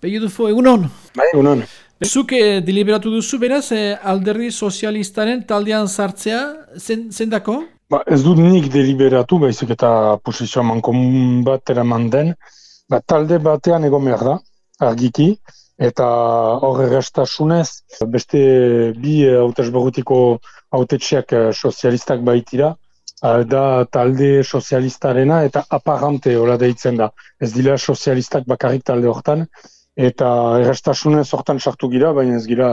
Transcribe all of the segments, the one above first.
Pegi dufo, egunon? Bai, egunon. Zuk eh, deliberatu duzu, beraz, eh, alderdi sozialistaren taldean sartzea, zen, zendako? Ba, ez dut nik deliberatu, baizik eta posizioa mankomun bat eraman den. Ba, talde batean egon behar da, argiki, eta hor errestasunez, beste bi hautesborutiko hautetxeak eh, sozialistak baitira, eh, da talde sozialistarena eta aparante hola deitzen da. Ez dira sozialistak bakarrik talde hortan, eta errestasunez hortan sartu gira, baina ez gira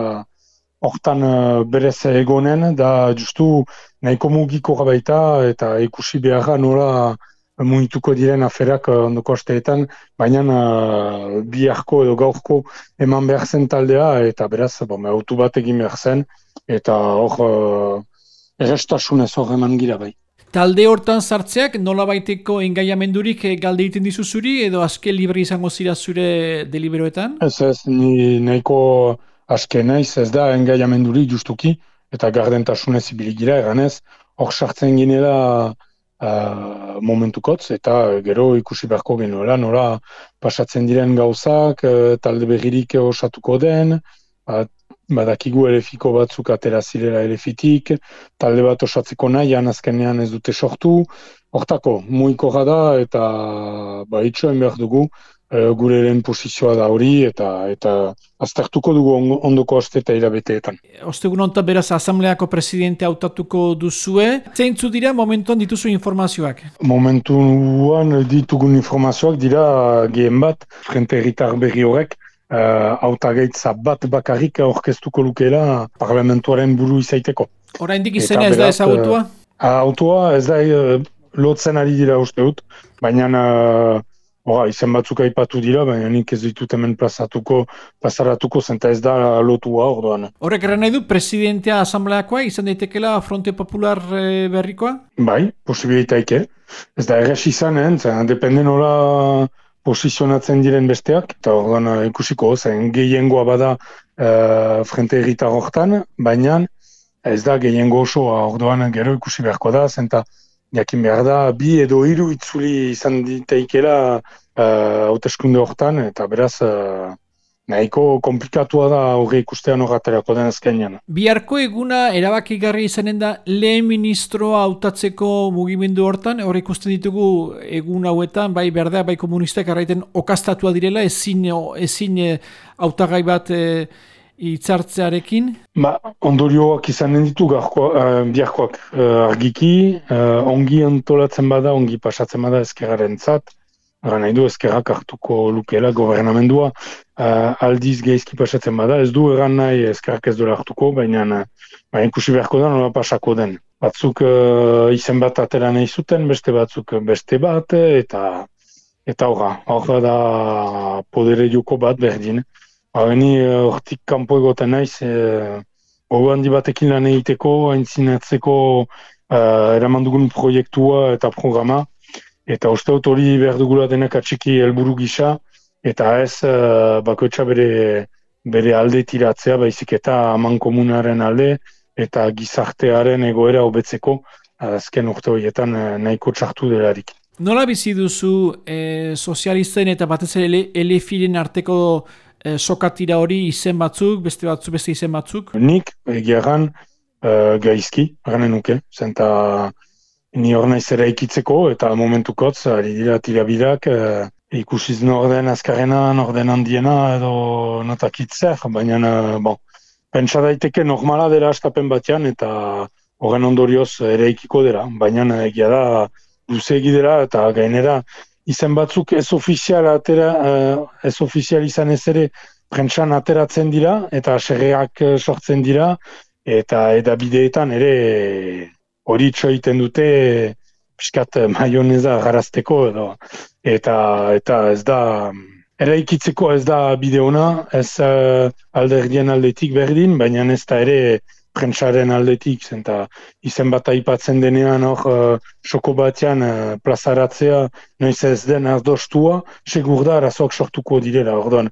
hortan uh, berez egonen, da justu nahiko mugiko gabaita eta ikusi beharra nola muituko diren aferak uh, ondoko asteetan, baina uh, biharko edo gaurko eman behar zen taldea, eta beraz, bon, autu bat egin behar zen, eta hor uh, errestasunez hor eman gira bai. Talde hortan sartzeak nola baiteko engaiamendurik eh, galde egiten dizu zuri edo azke libre izango zira zure deliberoetan? Ez ez, ni nahiko aske naiz ez da engaiamendurik justuki eta gardentasunez ibiligira eganez, hor sartzen ginela uh, momentukotz eta gero ikusi beharko genuela nola pasatzen diren gauzak, uh, talde berririk osatuko den, uh, badakigu elefiko batzuk atera zirela elefitik, talde bat osatzeko nahian azkenean ez dute sortu, hortako, muiko da eta ba, itxoen behar dugu e, gure lehen posizioa da hori eta eta aztertuko dugu ondoko aste eta irabeteetan. Ostegun onta beraz asambleako presidente hautatuko duzue, zeintzu dira momentuan dituzu informazioak? Momentuan ditugun informazioak dira gehen bat, frente erritar berri horrek, uh, bat bakarrik orkestuko lukela parlamentuaren buru izaiteko. Oraindik izena ez da ezagutua? Uh, autoa ez da uh, lotzen ari dira uste dut, baina uh, ora, izen batzuk aipatu dira, baina nik ez ditut hemen plazatuko, plazaratuko zenta ez da lotua orduan. Horrek erren nahi du, presidentea asambleakoa izan daitekela Fronte Popular berrikoa? Bai, posibilitaike. Ez da erres izan, eh? dependen hola posizionatzen diren besteak, eta orduan uh, ikusiko zen gehiengoa bada uh, frente erritar hortan, baina ez da gehiengo osoa. Orduan gero ikusi beharko da, zenta jakin behar da, bi edo hiru itzuli izan diteikela uh, hauteskunde hortan, eta beraz nahiko komplikatua da hori ikustean horretarako den ezkenean. Biharko eguna erabakigarri izanen da lehen ministroa hautatzeko mugimendu hortan, hori ikusten ditugu egun hauetan, bai berdea, bai komunistak arraiten okastatua direla, ezin, ezin eh, hautagai bat e, itzartzearekin? Ba, ondorioak izanen ditu garko, uh, biharkoak argiki, ongi antolatzen bada, ongi pasatzen bada ezkeraren zat, Gara nahi du ezkerrak hartuko lukela gobernamendua uh, aldiz geizki pasatzen bada, ez du eran nahi ezkerrak ez duela hartuko, baina uh, ikusi beharko da nola pasako den. Batzuk uh, izen bat atera nahi zuten, beste batzuk beste bat, eta eta horra, horra da podere joko bat berdin. Hageni hortik uh, kanpo egoten naiz, uh, handi batekin lan egiteko, haintzinatzeko uh, eraman dugun proiektua eta programa, eta uste dut hori behar dugula denak atxiki helburu gisa, eta ez uh, bakoitza bere, bere alde tiratzea, baizik eta aman komunaren alde, eta gizartearen egoera hobetzeko azken urte horietan uh, nahiko txartu delarik. Nola bizi duzu e, sozialisten eta batez ere elefiren arteko e, sokatira hori izen batzuk, beste batzuk, beste izen batzuk? Nik, egiagan, uh, gaizki, ganen nuke, zenta ni hor naiz ere ikitzeko eta momentukotz ari dira tirabidak e, ikusiz norden azkarena, norden handiena edo notakitzer, baina e, bon, pentsa daiteke normala dela astapen batean eta horren ondorioz ere ikiko dela, baina egia da duze dela eta gainera izen batzuk ez ofizial atera, ez ofizial izan ez ere prentsan ateratzen dira eta serreak sortzen dira eta edabideetan ere hori egiten dute piskat maioneza garazteko edo eta eta ez da eraikitzeko ez da bideona ez uh, alderdien aldetik berdin baina ez da ere prentsaren aldetik zenta izen bat aipatzen denean hor uh, soko batean uh, plazaratzea noiz ez den ardostua segur da arazoak sortuko direla orduan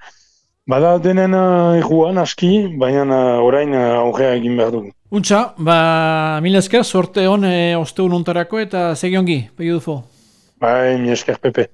Bada denen uh, erruan aski, baina uh, orain uh, aurrea egin behar dugu. Untxa, ba, mila esker, sorte hon, e, oste unontarako eta segi ongi, pegi dufo. Bai, mi esker, Pepe.